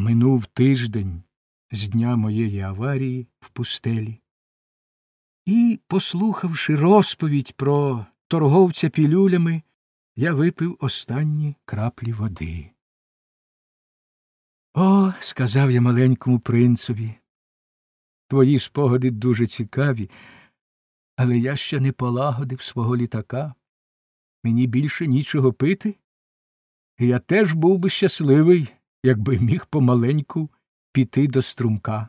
Минув тиждень з дня моєї аварії в пустелі, і, послухавши розповідь про торговця пілюлями, я випив останні краплі води. О, сказав я маленькому принцові, твої спогади дуже цікаві, але я ще не полагодив свого літака. Мені більше нічого пити, і я теж був би щасливий, якби міг помаленьку піти до струмка.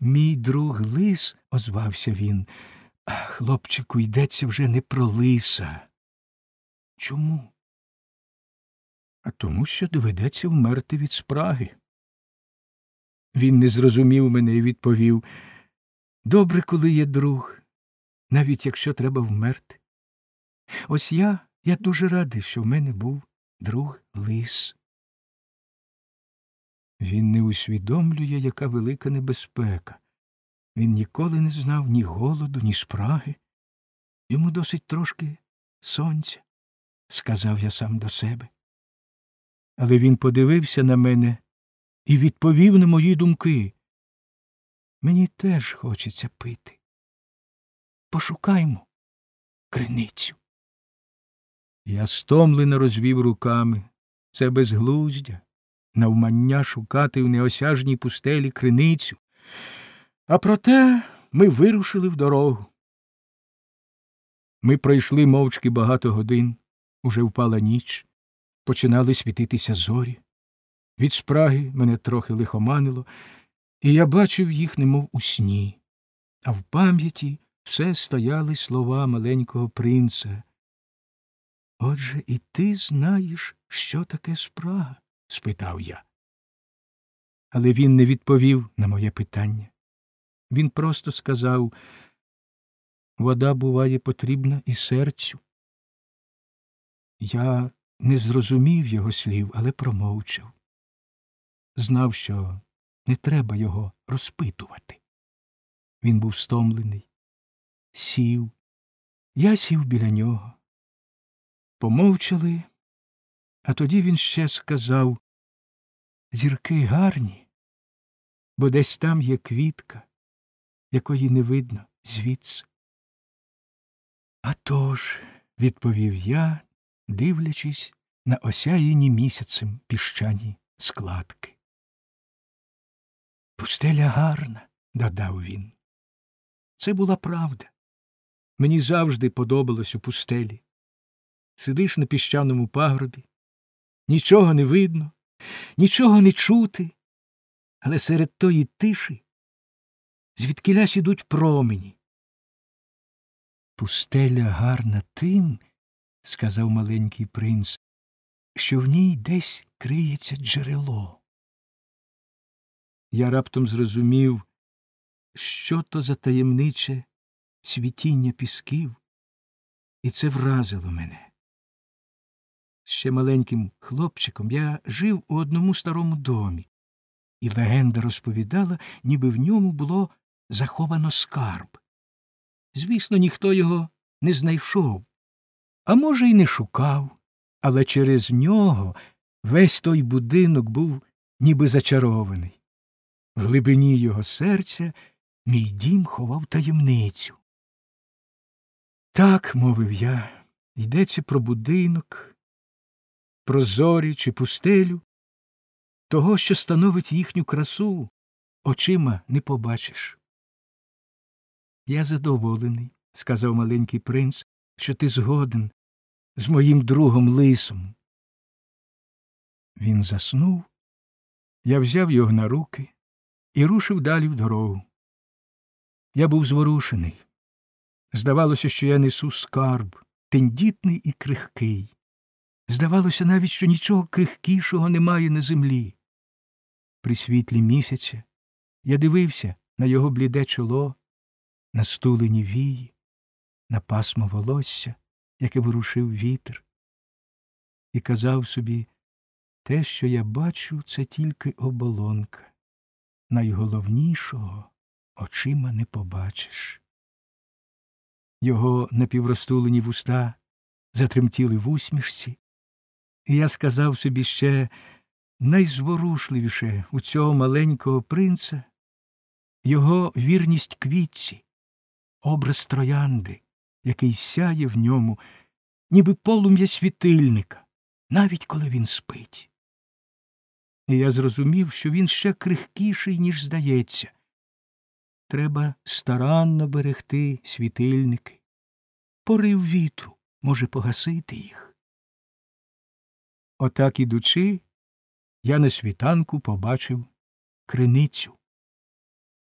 Мій друг лис, озвався він, хлопчику, йдеться вже не про лиса. Чому? А тому, що доведеться вмерти від спраги. Він не зрозумів мене і відповів Добре, коли є друг, навіть якщо треба вмерти. Ось я, я дуже радий, що в мене був друг лис. Він не усвідомлює, яка велика небезпека. Він ніколи не знав ні голоду, ні спраги. Йому досить трошки сонця, сказав я сам до себе. Але він подивився на мене і відповів на мої думки. Мені теж хочеться пити. Пошукаймо криницю. Я стомлено розвів руками. Це безглуздя, навмання шукати в неосяжній пустелі криницю. А проте ми вирушили в дорогу. Ми пройшли мовчки багато годин, уже впала ніч, починали світитися зорі. Від спраги мене трохи лихоманило, і я бачив їх, немов у сні, а в пам'яті все стояли слова маленького принца. Отже, і ти знаєш, що таке спрага? Спитав я. Але він не відповів на моє питання. Він просто сказав вода буває потрібна і серцю. Я не зрозумів його слів, але промовчав. Знав, що не треба його розпитувати. Він був стомлений, сів, я сів біля нього. Помовчали, а тоді він ще сказав зірки гарні, бо десь там є квітка, якої не видно звідси. «А тож», – відповів я, дивлячись на осяяні місяцем піщані складки. Пустеля гарна, додав він. Це була правда. Мені завжди подобалось у пустелі. Сидиш на піщаному пагробі, нічого не видно, нічого не чути, але серед тої тиші звідкилясь ідуть промені. Пустеля гарна тим, сказав маленький принц, що в ній десь криється джерело. Я раптом зрозумів, що то за таємниче світіння пісків, і це вразило мене. Ще маленьким хлопчиком я жив у одному старому домі, і легенда розповідала, ніби в ньому було заховано скарб. Звісно, ніхто його не знайшов, а може, й не шукав, але через нього весь той будинок був ніби зачарований. В глибині його серця мій дім ховав таємницю. Так, мовив я, йдеться про будинок, про зорі чи пустелю, того, що становить їхню красу, очима не побачиш. Я задоволений, сказав маленький принц, що ти згоден з моїм другом лисом. Він заснув, я взяв його на руки і рушив далі в дорогу. Я був зворушений. Здавалося, що я несу скарб, тендітний і крихкий. Здавалося навіть, що нічого крихкішого немає на землі. При світлі місяця я дивився на його бліде чоло, на стулені вії, на пасмо волосся, яке ворушив вітер, і казав собі те, що я бачу, це тільки оболонка. Найголовнішого очима не побачиш. Його напівростулені вуста затремтіли в усмішці, і я сказав собі ще найзворушливіше у цього маленького принца його вірність квітці, образ троянди, який сяє в ньому, ніби полум'я світильника, навіть коли він спить. І я зрозумів, що він ще крихкіший, ніж здається. Треба старанно берегти світильники. Порив вітру може погасити їх. Отак ідучи, я на світанку побачив криницю.